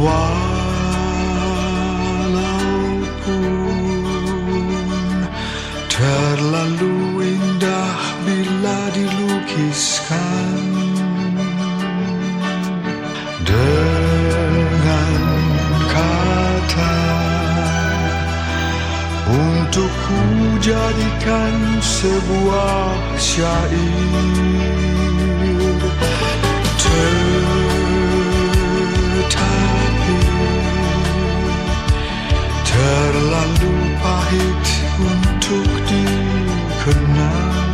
Walaupun terlalu indah bila dilukiskan dengan kata untuk ku jadikan sebuah syair. Pahit untuk dikenang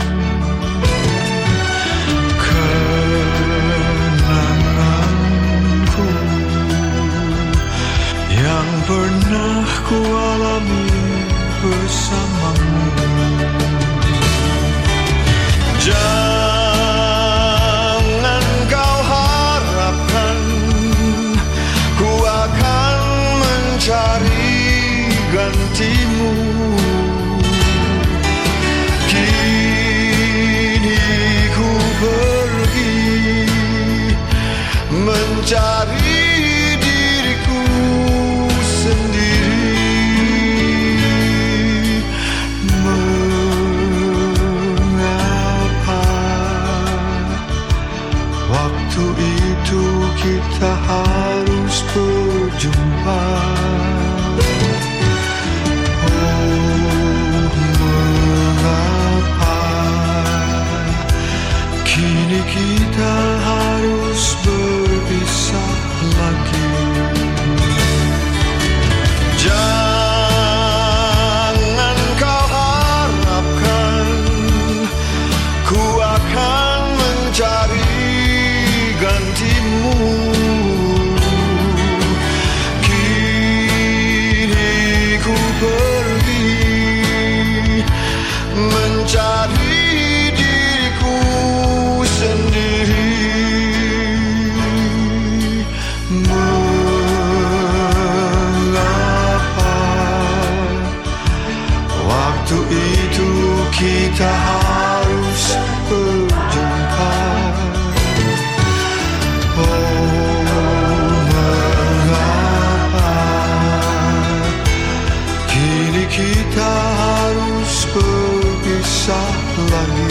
Kenanganku yang pernah ku alami bersamamu Jangan kau harapkan ku akan mencari gantimu kita harus berjumpa. Oh mengapa Kini kita harus berpisah lagi? Jangan Ku akan mencari gantimu Kini kita harus berpisah lagi